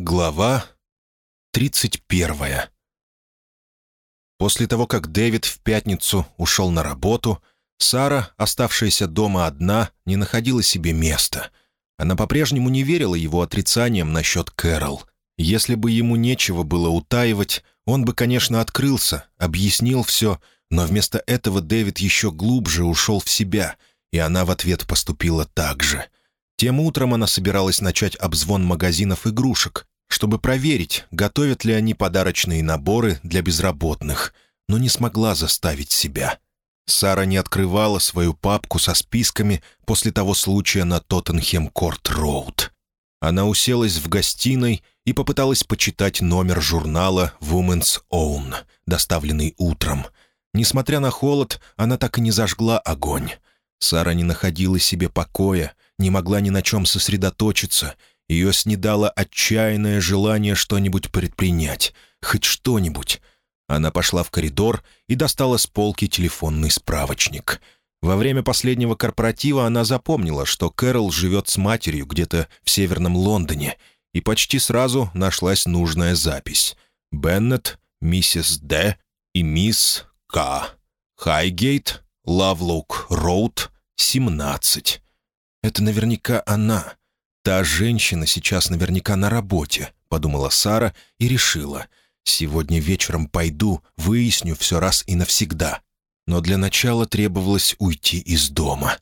Глава 31 После того, как Дэвид в пятницу ушел на работу, Сара, оставшаяся дома одна, не находила себе места. Она по-прежнему не верила его отрицаниям насчет Кэрол. Если бы ему нечего было утаивать, он бы, конечно, открылся, объяснил все, но вместо этого Дэвид еще глубже ушел в себя, и она в ответ поступила так же. Тем утром она собиралась начать обзвон магазинов игрушек, чтобы проверить, готовят ли они подарочные наборы для безработных, но не смогла заставить себя. Сара не открывала свою папку со списками после того случая на Тоттенхем-Корт-Роуд. Она уселась в гостиной и попыталась почитать номер журнала «Woman's Own», доставленный утром. Несмотря на холод, она так и не зажгла огонь. Сара не находила себе покоя, не могла ни на чем сосредоточиться. Ее снедало отчаянное желание что-нибудь предпринять, хоть что-нибудь. Она пошла в коридор и достала с полки телефонный справочник. Во время последнего корпоратива она запомнила, что Кэрол живет с матерью где-то в северном Лондоне, и почти сразу нашлась нужная запись. Беннет, миссис Д. и мисс К. Хайгейт, Лавлоук Роуд, 17. Это наверняка она. Та женщина сейчас наверняка на работе, подумала Сара и решила — Сегодня вечером пойду, выясню все раз и навсегда. Но для начала требовалось уйти из дома.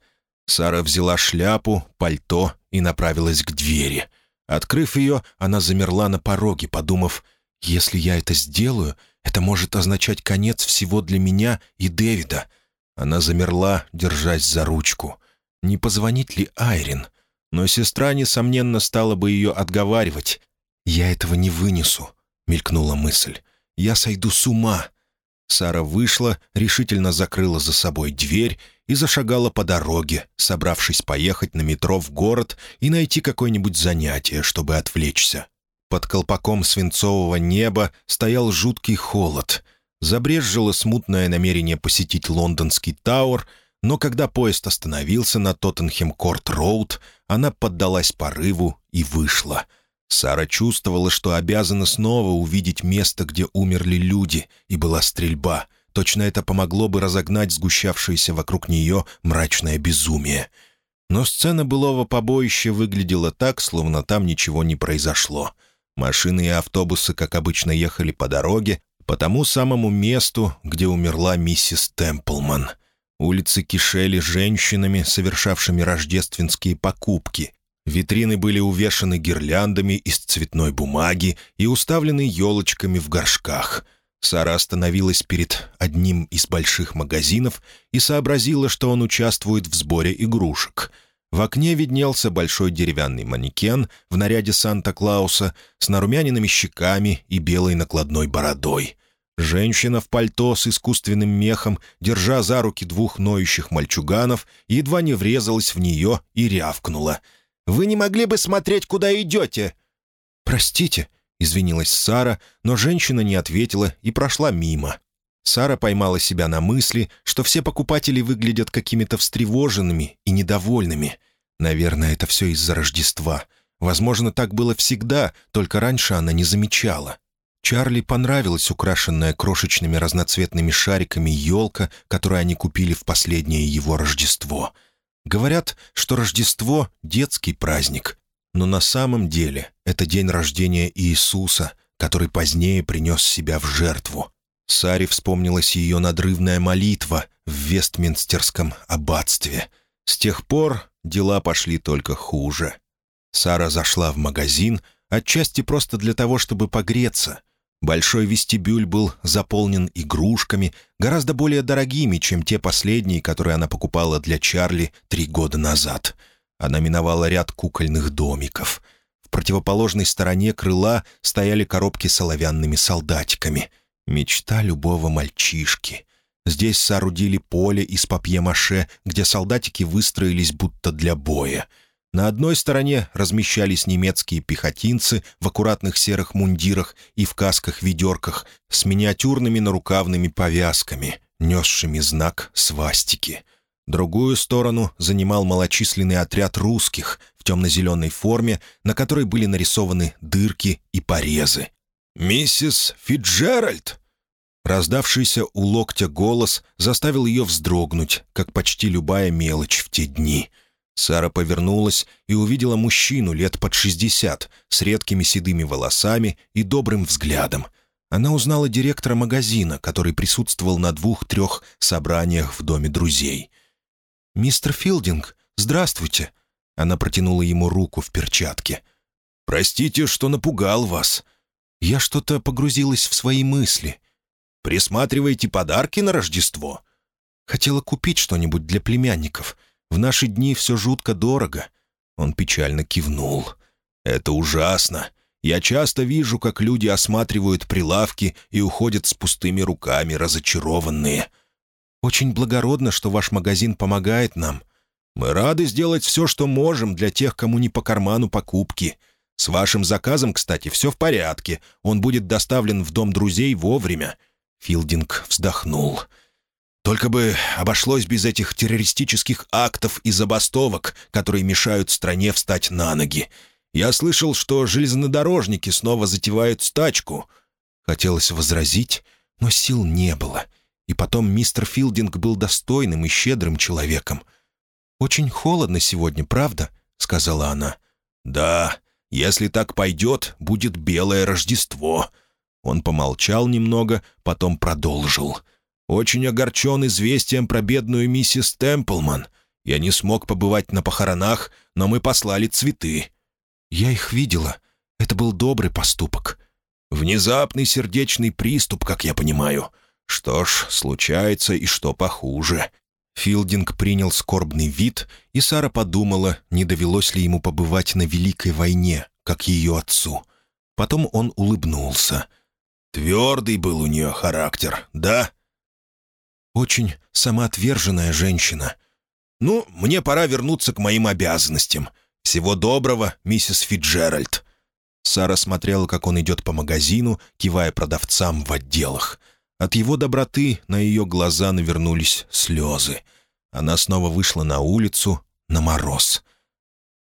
Сара взяла шляпу, пальто и направилась к двери. Открыв ее, она замерла на пороге, подумав, «Если я это сделаю, это может означать конец всего для меня и Дэвида». Она замерла, держась за ручку. Не позвонить ли Айрин? Но сестра, несомненно, стала бы ее отговаривать. «Я этого не вынесу. — мелькнула мысль. «Я сойду с ума!» Сара вышла, решительно закрыла за собой дверь и зашагала по дороге, собравшись поехать на метро в город и найти какое-нибудь занятие, чтобы отвлечься. Под колпаком свинцового неба стоял жуткий холод. Забрезжило смутное намерение посетить лондонский Тауэр, но когда поезд остановился на Тоттенхем-Корт-Роуд, она поддалась порыву и вышла — Сара чувствовала, что обязана снова увидеть место, где умерли люди, и была стрельба. Точно это помогло бы разогнать сгущавшееся вокруг нее мрачное безумие. Но сцена былого побоища выглядела так, словно там ничего не произошло. Машины и автобусы, как обычно, ехали по дороге, по тому самому месту, где умерла миссис Темплман. Улицы кишели женщинами, совершавшими рождественские покупки, Витрины были увешаны гирляндами из цветной бумаги и уставлены елочками в горшках. Сара остановилась перед одним из больших магазинов и сообразила, что он участвует в сборе игрушек. В окне виднелся большой деревянный манекен в наряде Санта-Клауса с нарумяненными щеками и белой накладной бородой. Женщина в пальто с искусственным мехом, держа за руки двух ноющих мальчуганов, едва не врезалась в нее и рявкнула — вы не могли бы смотреть, куда идете?» «Простите», — извинилась Сара, но женщина не ответила и прошла мимо. Сара поймала себя на мысли, что все покупатели выглядят какими-то встревоженными и недовольными. Наверное, это все из-за Рождества. Возможно, так было всегда, только раньше она не замечала. Чарли понравилась украшенная крошечными разноцветными шариками елка, которую они купили в последнее его Рождество — Говорят, что Рождество — детский праздник, но на самом деле это день рождения Иисуса, который позднее принес себя в жертву. Саре вспомнилась ее надрывная молитва в Вестминстерском аббатстве. С тех пор дела пошли только хуже. Сара зашла в магазин, отчасти просто для того, чтобы погреться, Большой вестибюль был заполнен игрушками, гораздо более дорогими, чем те последние, которые она покупала для Чарли три года назад. Она миновала ряд кукольных домиков. В противоположной стороне крыла стояли коробки с оловянными солдатиками. Мечта любого мальчишки. Здесь соорудили поле из папье-маше, где солдатики выстроились будто для боя — на одной стороне размещались немецкие пехотинцы в аккуратных серых мундирах и в касках-ведерках с миниатюрными нарукавными повязками, несшими знак свастики. Другую сторону занимал малочисленный отряд русских в темно-зеленой форме, на которой были нарисованы дырки и порезы. «Миссис Фитджеральд!» Раздавшийся у локтя голос заставил ее вздрогнуть, как почти любая мелочь в те дни. Сара повернулась и увидела мужчину лет под шестьдесят, с редкими седыми волосами и добрым взглядом. Она узнала директора магазина, который присутствовал на двух-трех собраниях в доме друзей. «Мистер Филдинг, здравствуйте!» Она протянула ему руку в перчатке. «Простите, что напугал вас. Я что-то погрузилась в свои мысли. Присматриваете подарки на Рождество?» «Хотела купить что-нибудь для племянников. В наши дни все жутко дорого». Он печально кивнул. «Это ужасно. Я часто вижу, как люди осматривают прилавки и уходят с пустыми руками, разочарованные. Очень благородно, что ваш магазин помогает нам. Мы рады сделать все, что можем для тех, кому не по карману покупки. С вашим заказом, кстати, все в порядке. Он будет доставлен в дом друзей вовремя». Филдинг вздохнул. «Только бы обошлось без этих террористических актов и забастовок, которые мешают стране встать на ноги. Я слышал, что железнодорожники снова затевают стачку». Хотелось возразить, но сил не было. И потом мистер Филдинг был достойным и щедрым человеком. «Очень холодно сегодня, правда?» — сказала она. «Да, если так пойдет, будет белое Рождество». Он помолчал немного, потом продолжил. «Очень огорчен известием про бедную миссис Темплман. Я не смог побывать на похоронах, но мы послали цветы. «Я их видела. Это был добрый поступок». «Внезапный сердечный приступ, как я понимаю. Что ж, случается и что похуже». Филдинг принял скорбный вид, и Сара подумала, не довелось ли ему побывать на Великой войне, как ее отцу. Потом он улыбнулся. «Твердый был у нее характер, да?» «Очень самоотверженная женщина». «Ну, мне пора вернуться к моим обязанностям. «Всего доброго, миссис Фитджеральд». Сара смотрела, как он идет по магазину, кивая продавцам в отделах. От его доброты на ее глаза навернулись слезы. Она снова вышла на улицу, на мороз.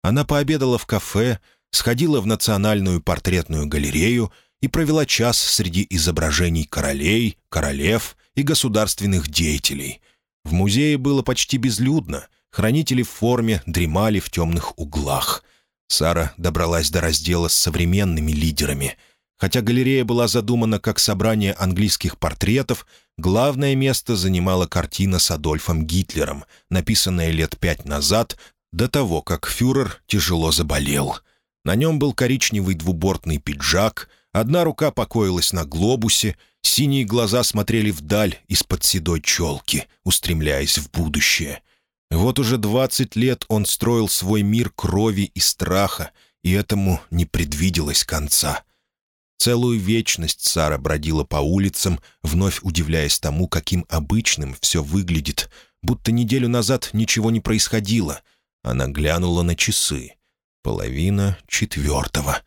Она пообедала в кафе, сходила в Национальную портретную галерею и провела час среди изображений королей, королев и государственных деятелей. В музее было почти безлюдно — Хранители в форме дремали в темных углах. Сара добралась до раздела с современными лидерами. Хотя галерея была задумана как собрание английских портретов, главное место занимала картина с Адольфом Гитлером, написанная лет пять назад, до того, как фюрер тяжело заболел. На нем был коричневый двубортный пиджак, одна рука покоилась на глобусе, синие глаза смотрели вдаль из-под седой челки, устремляясь в будущее — вот уже двадцать лет он строил свой мир крови и страха, и этому не предвиделось конца. Целую вечность Сара бродила по улицам, вновь удивляясь тому, каким обычным все выглядит, будто неделю назад ничего не происходило. Она глянула на часы. Половина четвертого.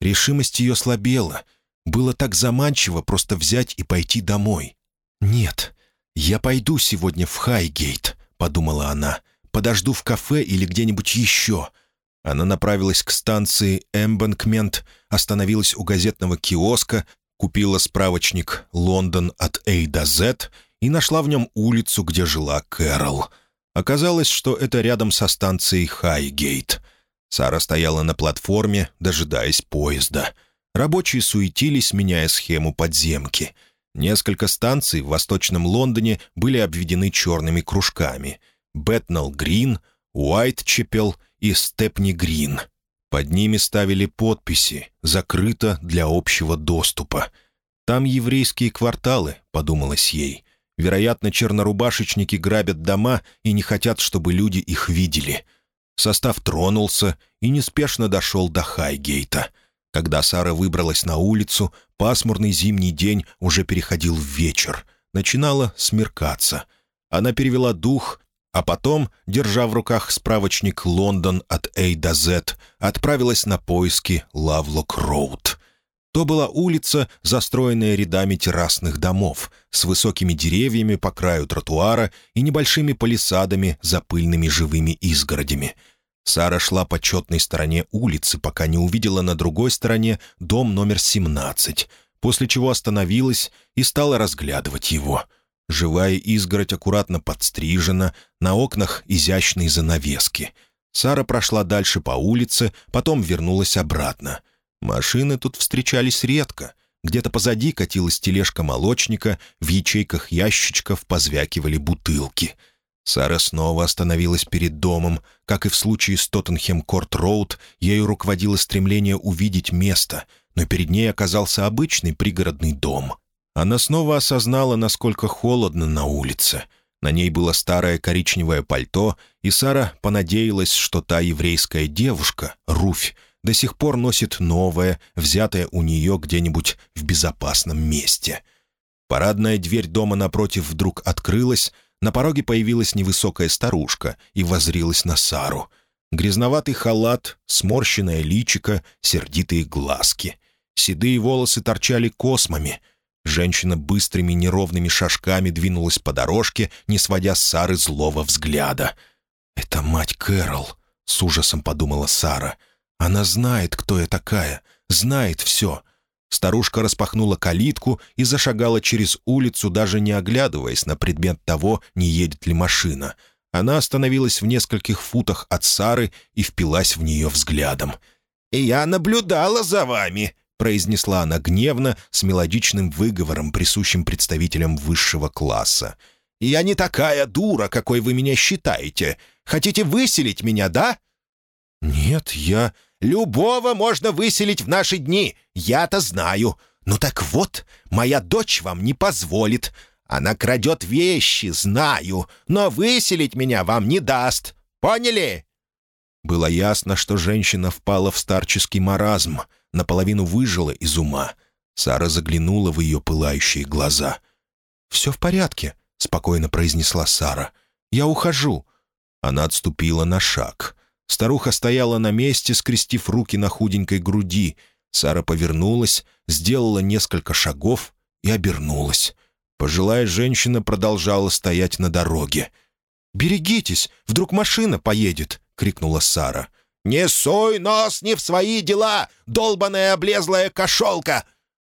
Решимость ее слабела. Было так заманчиво просто взять и пойти домой. «Нет, я пойду сегодня в Хайгейт», — подумала она. «Подожду в кафе или где-нибудь еще». Она направилась к станции «Эмбанкмент», остановилась у газетного киоска, купила справочник «Лондон от A до Z» и нашла в нем улицу, где жила Кэрол. Оказалось, что это рядом со станцией Хайгейт. Сара стояла на платформе, дожидаясь поезда. Рабочие суетились, меняя схему подземки — Несколько станций в Восточном Лондоне были обведены черными кружками — Бэтнелл Грин, Уайтчепел и Степни Грин. Под ними ставили подписи «Закрыто для общего доступа». «Там еврейские кварталы», — подумалось ей. «Вероятно, чернорубашечники грабят дома и не хотят, чтобы люди их видели». Состав тронулся и неспешно дошел до Хайгейта — когда Сара выбралась на улицу, пасмурный зимний день уже переходил в вечер. Начинало смеркаться. Она перевела дух, а потом, держа в руках справочник «Лондон от A до Z», отправилась на поиски Лавлок-Роуд. То была улица, застроенная рядами террасных домов, с высокими деревьями по краю тротуара и небольшими палисадами за пыльными живыми изгородями. Сара шла по четной стороне улицы, пока не увидела на другой стороне дом номер 17, после чего остановилась и стала разглядывать его. Живая изгородь аккуратно подстрижена, на окнах изящные занавески. Сара прошла дальше по улице, потом вернулась обратно — Машины тут встречались редко. Где-то позади катилась тележка молочника, в ячейках ящичков позвякивали бутылки. Сара снова остановилась перед домом. Как и в случае с Тоттенхем-Корт-Роуд, ею руководило стремление увидеть место, но перед ней оказался обычный пригородный дом. Она снова осознала, насколько холодно на улице. На ней было старое коричневое пальто, и Сара понадеялась, что та еврейская девушка, Руфь, до сих пор носит новое, взятое у нее где-нибудь в безопасном месте. Парадная дверь дома напротив вдруг открылась, на пороге появилась невысокая старушка и возрилась на Сару. Грязноватый халат, сморщенное личико, сердитые глазки. Седые волосы торчали космами. Женщина быстрыми неровными шажками двинулась по дорожке, не сводя с Сары злого взгляда. «Это мать Кэрол», — с ужасом подумала Сара, — она знает, кто я такая, знает все. Старушка распахнула калитку и зашагала через улицу, даже не оглядываясь на предмет того, не едет ли машина. Она остановилась в нескольких футах от Сары и впилась в нее взглядом. «И я наблюдала за вами», — произнесла она гневно, с мелодичным выговором, присущим представителям высшего класса. «Я не такая дура, какой вы меня считаете. Хотите выселить меня, да?» «Нет, я...» «Любого можно выселить в наши дни, я-то знаю. Ну так вот, моя дочь вам не позволит. Она крадет вещи, знаю, но выселить меня вам не даст. Поняли?» Было ясно, что женщина впала в старческий маразм, наполовину выжила из ума. Сара заглянула в ее пылающие глаза. «Все в порядке», — спокойно произнесла Сара. «Я ухожу». Она отступила на шаг. Старуха стояла на месте, скрестив руки на худенькой груди. Сара повернулась, сделала несколько шагов и обернулась. Пожилая женщина продолжала стоять на дороге. «Берегитесь, вдруг машина поедет!» — крикнула Сара. «Не суй нос не в свои дела, долбаная облезлая кошелка!»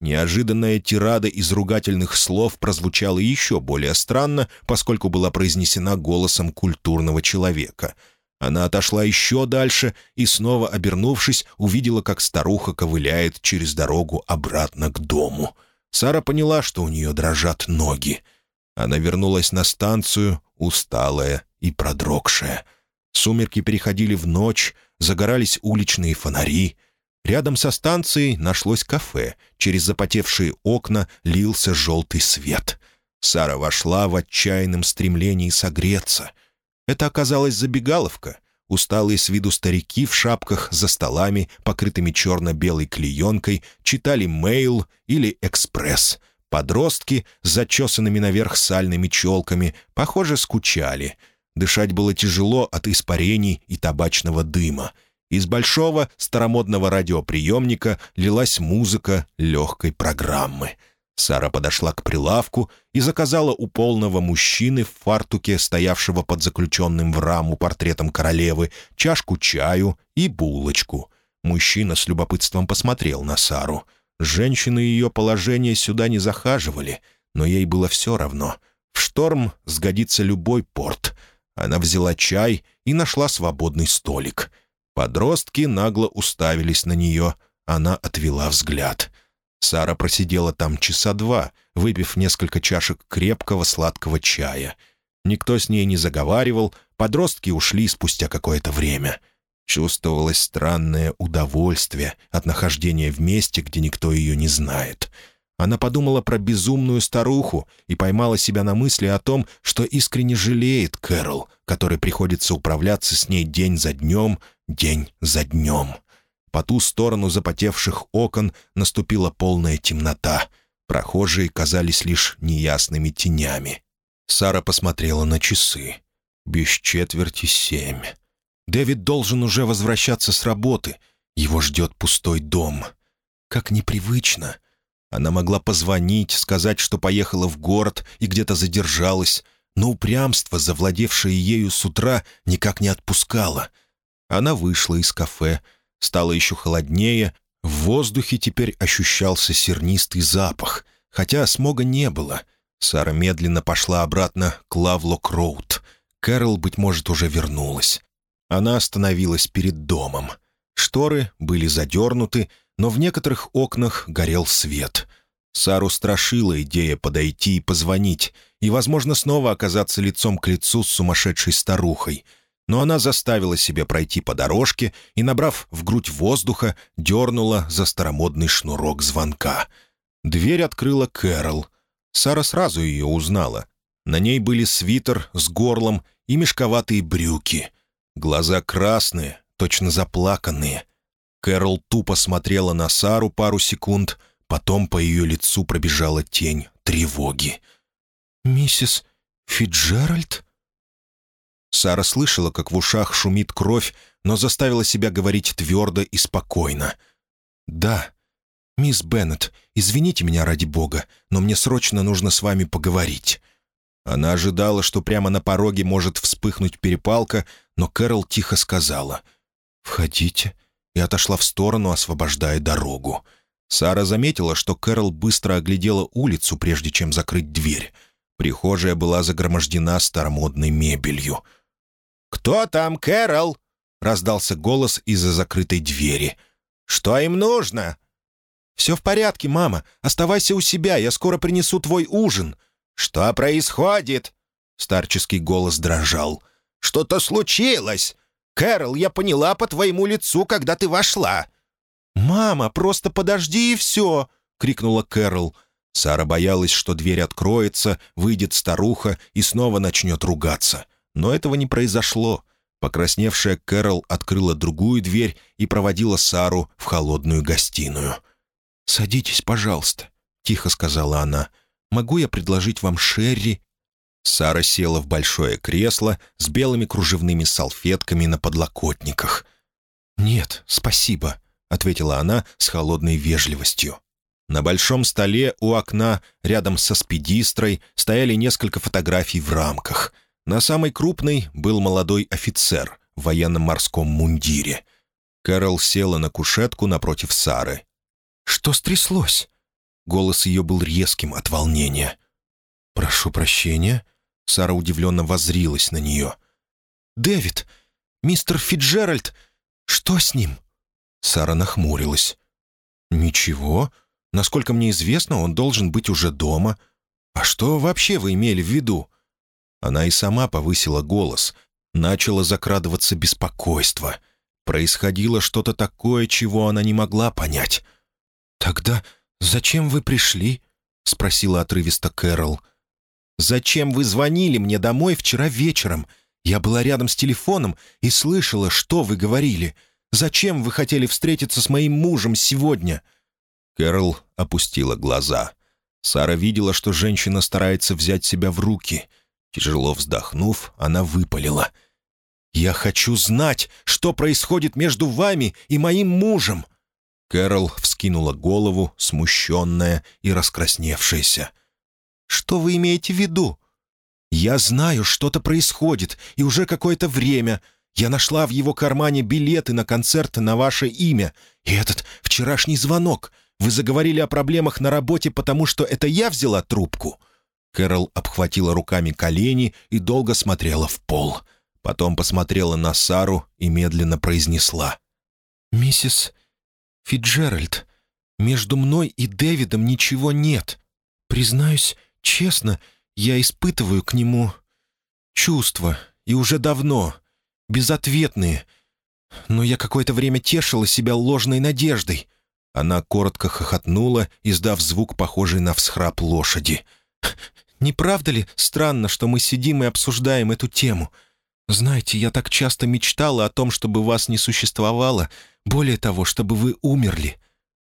Неожиданная тирада из ругательных слов прозвучала еще более странно, поскольку была произнесена голосом культурного человека — она отошла еще дальше и, снова обернувшись, увидела, как старуха ковыляет через дорогу обратно к дому. Сара поняла, что у нее дрожат ноги. Она вернулась на станцию, усталая и продрогшая. Сумерки переходили в ночь, загорались уличные фонари. Рядом со станцией нашлось кафе. Через запотевшие окна лился желтый свет. Сара вошла в отчаянном стремлении согреться — это оказалась забегаловка. Усталые с виду старики в шапках за столами, покрытыми черно-белой клеенкой, читали «Мейл» или «Экспресс». Подростки с зачесанными наверх сальными челками, похоже, скучали. Дышать было тяжело от испарений и табачного дыма. Из большого старомодного радиоприемника лилась музыка легкой программы — Сара подошла к прилавку и заказала у полного мужчины в фартуке, стоявшего под заключенным в раму портретом королевы, чашку чаю и булочку. Мужчина с любопытством посмотрел на Сару. Женщины ее положения сюда не захаживали, но ей было все равно. В шторм сгодится любой порт. Она взяла чай и нашла свободный столик. Подростки нагло уставились на нее. Она отвела взгляд — Сара просидела там часа два, выпив несколько чашек крепкого сладкого чая. Никто с ней не заговаривал, подростки ушли спустя какое-то время. Чувствовалось странное удовольствие от нахождения в месте, где никто ее не знает. Она подумала про безумную старуху и поймала себя на мысли о том, что искренне жалеет Кэрол, которой приходится управляться с ней день за днем, день за днем. По ту сторону запотевших окон наступила полная темнота. Прохожие казались лишь неясными тенями. Сара посмотрела на часы. Без четверти семь. Дэвид должен уже возвращаться с работы. Его ждет пустой дом. как непривычно. Она могла позвонить, сказать, что поехала в город и где-то задержалась, но упрямство, завладевшее ею с утра, никак не отпускало. Она вышла из кафе, стало еще холоднее, в воздухе теперь ощущался сернистый запах, хотя смога не было. Сара медленно пошла обратно к Лавлок-Роуд. Кэрол, быть может, уже вернулась. Она остановилась перед домом. Шторы были задернуты, но в некоторых окнах горел свет. Сару страшила идея подойти и позвонить, и, возможно, снова оказаться лицом к лицу с сумасшедшей старухой. Но она заставила себя пройти по дорожке и, набрав в грудь воздуха, дернула за старомодный шнурок звонка. Дверь открыла Кэрол. Сара сразу ее узнала. На ней были свитер с горлом и мешковатые брюки. Глаза красные, точно заплаканные. Кэрол тупо смотрела на Сару пару секунд, потом по ее лицу пробежала тень тревоги. «Миссис Фиджеральд?» Сара слышала, как в ушах шумит кровь, но заставила себя говорить твердо и спокойно. «Да, мисс Беннет, извините меня ради бога, но мне срочно нужно с вами поговорить». Она ожидала, что прямо на пороге может вспыхнуть перепалка, но Кэрол тихо сказала «Входите» и отошла в сторону, освобождая дорогу. Сара заметила, что Кэрол быстро оглядела улицу, прежде чем закрыть дверь. Прихожая была загромождена старомодной мебелью. «Кто там, Кэрол?» — раздался голос из-за закрытой двери. «Что им нужно?» «Все в порядке, мама. Оставайся у себя, я скоро принесу твой ужин». «Что происходит?» — старческий голос дрожал. «Что-то случилось! Кэрол, я поняла по твоему лицу, когда ты вошла». «Мама, просто подожди и все!» — крикнула Кэрол. Сара боялась, что дверь откроется, выйдет старуха и снова начнет ругаться. Но этого не произошло. Покрасневшая Кэрол открыла другую дверь и проводила Сару в холодную гостиную. «Садитесь, пожалуйста», — тихо сказала она. «Могу я предложить вам Шерри Сара села в большое кресло с белыми кружевными салфетками на подлокотниках. «Нет, спасибо», — ответила она с холодной вежливостью. На большом столе у окна, рядом со спидистрой, стояли несколько фотографий в рамках. На самой крупной был молодой офицер в военно-морском мундире. Кэрол села на кушетку напротив Сары. «Что стряслось?» Голос ее был резким от волнения. «Прошу прощения», Сара удивленно воззрилась на нее. «Дэвид! Мистер Фиджеральд! Что с ним?» Сара нахмурилась. «Ничего. Насколько мне известно, он должен быть уже дома. А что вообще вы имели в виду?» Она и сама повысила голос. Начало закрадываться беспокойство. Происходило что-то такое, чего она не могла понять. «Тогда зачем вы пришли?» — спросила отрывисто Кэрол. «Кэрол». Зачем вы звонили мне домой вчера вечером? Я была рядом с телефоном и слышала, что вы говорили. Зачем вы хотели встретиться с моим мужем сегодня?» Кэрол опустила глаза. Сара видела, что женщина старается взять себя в руки. Тяжело вздохнув, она выпалила. «Я хочу знать, что происходит между вами и моим мужем!» Кэрол вскинула голову, смущенная и раскрасневшаяся. «Что вы имеете в виду?» «Я знаю, что-то происходит, и уже какое-то время. Я нашла в его кармане билеты на концерт на ваше имя. И этот вчерашний звонок. Вы заговорили о проблемах на работе, потому что это я взяла трубку?» Кэрол обхватила руками колени и долго смотрела в пол. Потом посмотрела на Сару и медленно произнесла. «Миссис Фиджеральд, между мной и Дэвидом ничего нет. Признаюсь, Честно, я испытываю к нему чувства, и уже давно, безответные. Но я какое-то время тешила себя ложной надеждой. Она коротко хохотнула, издав звук, похожий на всхрап лошади. «Не правда ли странно, что мы сидим и обсуждаем эту тему? Знаете, я так часто мечтала о том, чтобы вас не существовало, более того, чтобы вы умерли.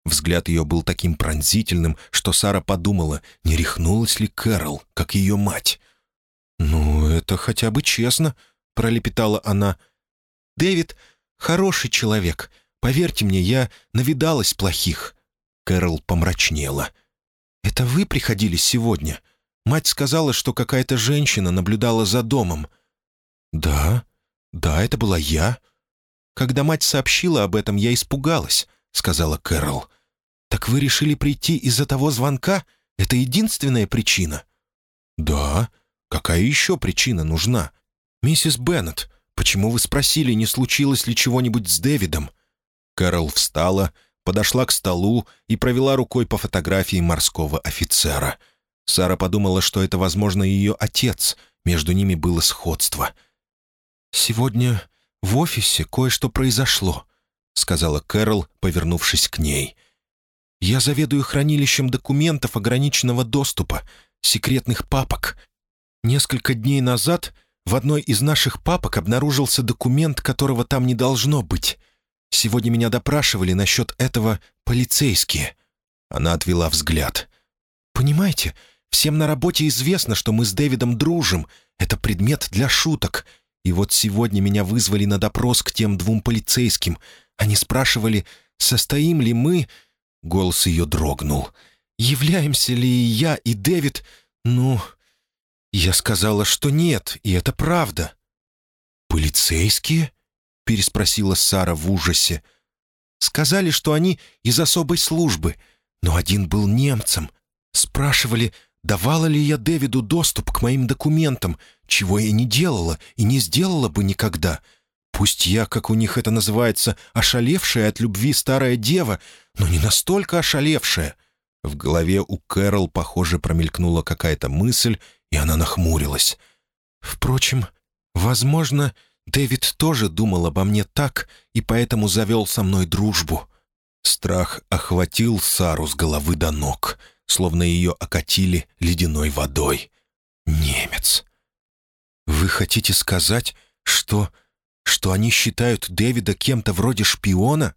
Взгляд ее был таким пронзительным, что Сара подумала, не рехнулась ли Кэрол, как ее мать. «Ну, это хотя бы честно», — пролепетала она. «Дэвид — хороший человек. Поверьте мне, я навидалась плохих». Кэрол помрачнела. «Это вы приходили сегодня? Мать сказала, что какая-то женщина наблюдала за домом». «Да, да, это была я». «Когда мать сообщила об этом, я испугалась», — сказала Кэрол. «Так вы решили прийти из-за того звонка? Это единственная причина?» «Да. Какая еще причина нужна? Миссис Беннет, почему вы спросили, не случилось ли чего-нибудь с Дэвидом?» Кэрол встала, подошла к столу и провела рукой по фотографии морского офицера. Сара подумала, что это, возможно, ее отец. Между ними было сходство. «Сегодня в офисе кое-что произошло», — сказала Кэрол, повернувшись к ней. «Я заведую хранилищем документов ограниченного доступа, секретных папок. Несколько дней назад в одной из наших папок обнаружился документ, которого там не должно быть. Сегодня меня допрашивали насчет этого полицейские». Она отвела взгляд. «Понимаете, всем на работе известно, что мы с Дэвидом дружим. Это предмет для шуток. И вот сегодня меня вызвали на допрос к тем двум полицейским. Они спрашивали, состоим ли мы...» Голос ее дрогнул. «Являемся ли я и Дэвид... Ну...» Я сказала, что нет, и это правда. «Полицейские?» — переспросила Сара в ужасе. «Сказали, что они из особой службы, но один был немцем. Спрашивали, давала ли я Дэвиду доступ к моим документам, чего я не делала и не сделала бы никогда. Пусть я, как у них это называется, ошалевшая от любви старая дева, но не настолько ошалевшая». В голове у Кэрол, похоже, промелькнула какая-то мысль, и она нахмурилась. «Впрочем, возможно, Дэвид тоже думал обо мне так и поэтому завел со мной дружбу». Страх охватил Сару с головы до ног, словно ее окатили ледяной водой. «Немец!» «Вы хотите сказать, что... что они считают Дэвида кем-то вроде шпиона?»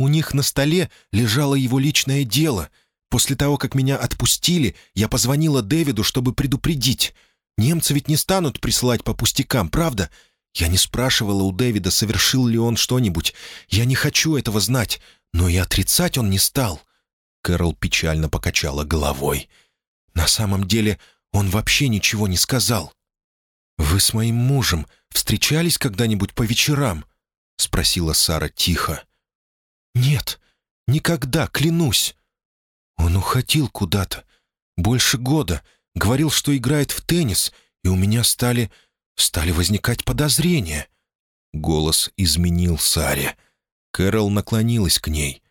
«У них на столе лежало его личное дело — После того, как меня отпустили, я позвонила Дэвиду, чтобы предупредить. Немцы ведь не станут присылать по пустякам, правда? Я не спрашивала у Дэвида, совершил ли он что-нибудь. Я не хочу этого знать, но и отрицать он не стал». Кэрол печально покачала головой. «На самом деле он вообще ничего не сказал». «Вы с моим мужем встречались когда-нибудь по вечерам?» — спросила Сара тихо. «Нет, никогда, клянусь». Он уходил куда-то. Больше года. Говорил, что играет в теннис, и у меня стали... стали возникать подозрения. Голос изменил Саре. Кэрол наклонилась к ней.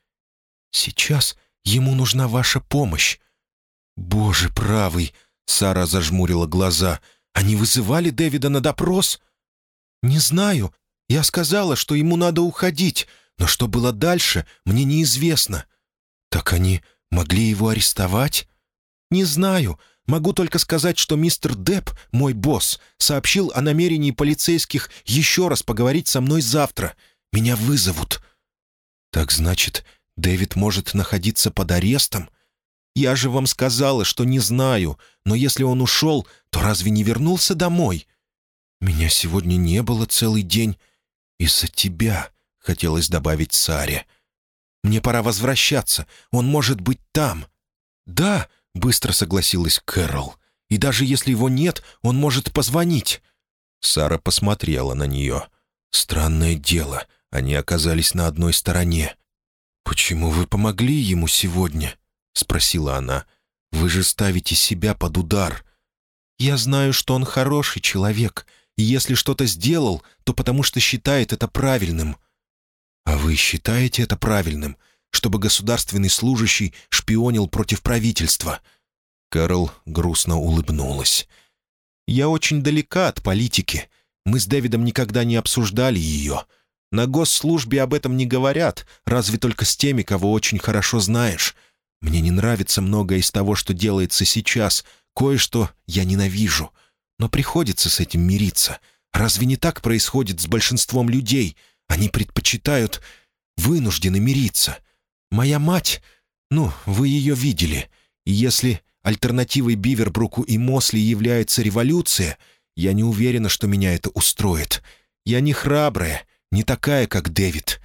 «Сейчас ему нужна ваша помощь». «Боже правый!» — Сара зажмурила глаза. «Они вызывали Дэвида на допрос?» «Не знаю. Я сказала, что ему надо уходить, но что было дальше, мне неизвестно». «Так они Могли его арестовать? Не знаю. Могу только сказать, что мистер Депп, мой босс, сообщил о намерении полицейских еще раз поговорить со мной завтра. Меня вызовут. Так значит, Дэвид может находиться под арестом? Я же вам сказала, что не знаю, но если он ушел, то разве не вернулся домой? Меня сегодня не было целый день. Из-за тебя, хотелось добавить Саре. Мне пора возвращаться. Он может быть там». «Да», — быстро согласилась Кэрол. «И даже если его нет, он может позвонить». Сара посмотрела на нее. «Странное дело. Они оказались на одной стороне». «Почему вы помогли ему сегодня?» — спросила она. «Вы же ставите себя под удар». «Я знаю, что он хороший человек, и если что-то сделал, то потому что считает это правильным. «А вы считаете это правильным, чтобы государственный служащий шпионил против правительства?» Кэрол грустно улыбнулась. «Я очень далека от политики. Мы с Дэвидом никогда не обсуждали ее. На госслужбе об этом не говорят, разве только с теми, кого очень хорошо знаешь. Мне не нравится многое из того, что делается сейчас. Кое-что я ненавижу. Но приходится с этим мириться. Разве не так происходит с большинством людей?» Они предпочитают, вынуждены мириться. Моя мать, ну, вы ее видели. И если альтернативой Бивербруку и Мосли является революция, я не уверена, что меня это устроит. Я не храбрая, не такая, как Дэвид.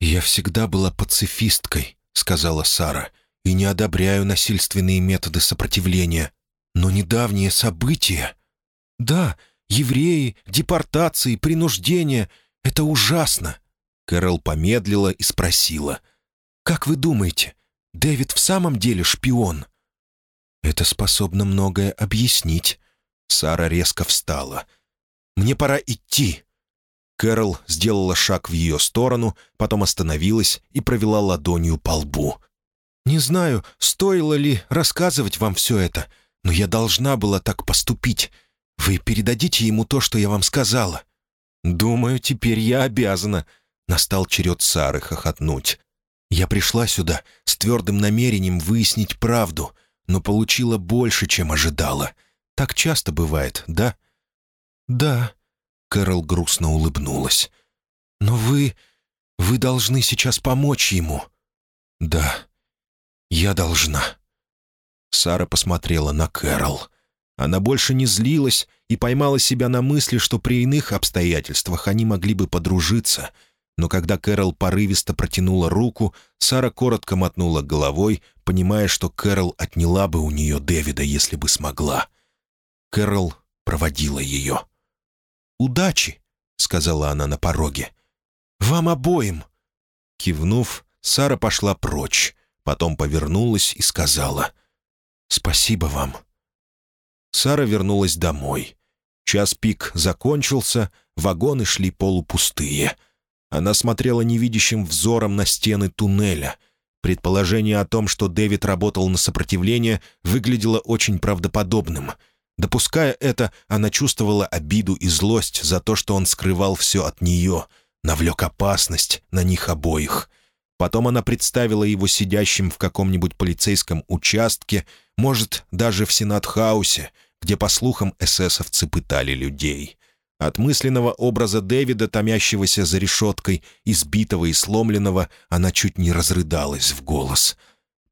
Я всегда была пацифисткой, сказала Сара, — «и не одобряю насильственные методы сопротивления. Но недавние события... Да, евреи, депортации, принуждение — это ужасно!» Кэрол помедлила и спросила. «Как вы думаете, Дэвид в самом деле шпион?» «Это способно многое объяснить». Сара резко встала. «Мне пора идти». Кэрол сделала шаг в ее сторону, потом остановилась и провела ладонью по лбу. «Не знаю, стоило ли рассказывать вам все это, но я должна была так поступить. Вы передадите ему то, что я вам сказала?» «Думаю, теперь я обязана». Настал черед Сары хохотнуть. «Я пришла сюда с твердым намерением выяснить правду, но получила больше, чем ожидала. Так часто бывает, да?» «Да», — Кэрол грустно улыбнулась. «Но вы... вы должны сейчас помочь ему». «Да, я должна». Сара посмотрела на Кэрол. Она больше не злилась и поймала себя на мысли, что при иных обстоятельствах они могли бы подружиться. Но когда Кэрол порывисто протянула руку, Сара коротко мотнула головой, понимая, что Кэрол отняла бы у нее Дэвида, если бы смогла. Кэрол проводила ее. «Удачи!» — сказала она на пороге. «Вам обоим!» Кивнув, Сара пошла прочь, потом повернулась и сказала «Спасибо вам». Сара вернулась домой. Час пик закончился, вагоны шли полупустые. Она смотрела невидящим взором на стены туннеля. Предположение о том, что Дэвид работал на сопротивление, выглядело очень правдоподобным. Допуская это, она чувствовала обиду и злость за то, что он скрывал все от нее, навлек опасность на них обоих. Потом она представила его сидящим в каком-нибудь полицейском участке, может, даже в Сенат-хаусе — где, по слухам, эсэсовцы пытали людей. От мысленного образа Дэвида, томящегося за решеткой, избитого и сломленного, она чуть не разрыдалась в голос.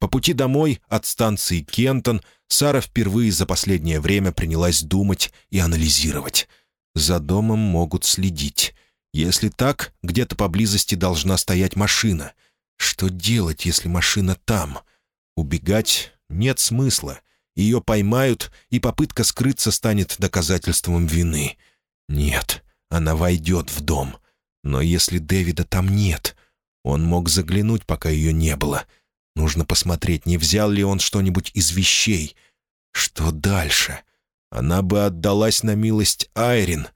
По пути домой от станции Кентон Сара впервые за последнее время принялась думать и анализировать. За домом могут следить. Если так, где-то поблизости должна стоять машина. Что делать, если машина там? Убегать нет смысла — ее поймают, и попытка скрыться станет доказательством вины. Нет, она войдет в дом. Но если Дэвида там нет, он мог заглянуть, пока ее не было. Нужно посмотреть, не взял ли он что-нибудь из вещей. Что дальше? Она бы отдалась на милость Айрин.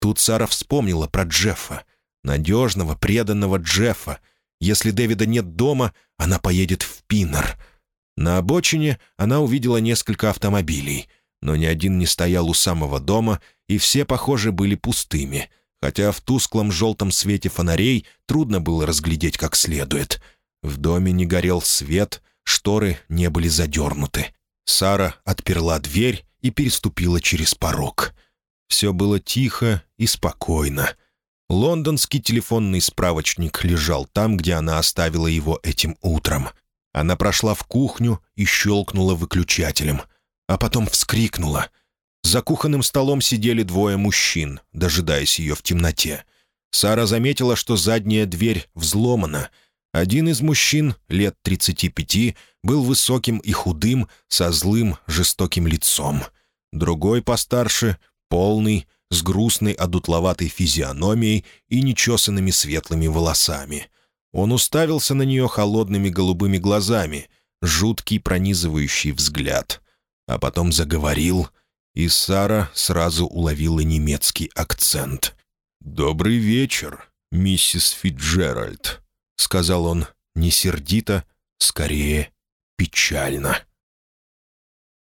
Тут Сара вспомнила про Джеффа. Надежного, преданного Джеффа. Если Дэвида нет дома, она поедет в Пиннер — на обочине она увидела несколько автомобилей, но ни один не стоял у самого дома, и все, похоже, были пустыми, хотя в тусклом желтом свете фонарей трудно было разглядеть как следует. В доме не горел свет, шторы не были задернуты. Сара отперла дверь и переступила через порог. Все было тихо и спокойно. Лондонский телефонный справочник лежал там, где она оставила его этим утром — она прошла в кухню и щелкнула выключателем, а потом вскрикнула. За кухонным столом сидели двое мужчин, дожидаясь ее в темноте. Сара заметила, что задняя дверь взломана. Один из мужчин, лет 35, был высоким и худым, со злым, жестоким лицом. Другой постарше, полный, с грустной одутловатой физиономией и нечесанными светлыми волосами. Он уставился на нее холодными голубыми глазами, жуткий пронизывающий взгляд. А потом заговорил, и Сара сразу уловила немецкий акцент. «Добрый вечер, миссис Фитджеральд», — сказал он не сердито, скорее печально.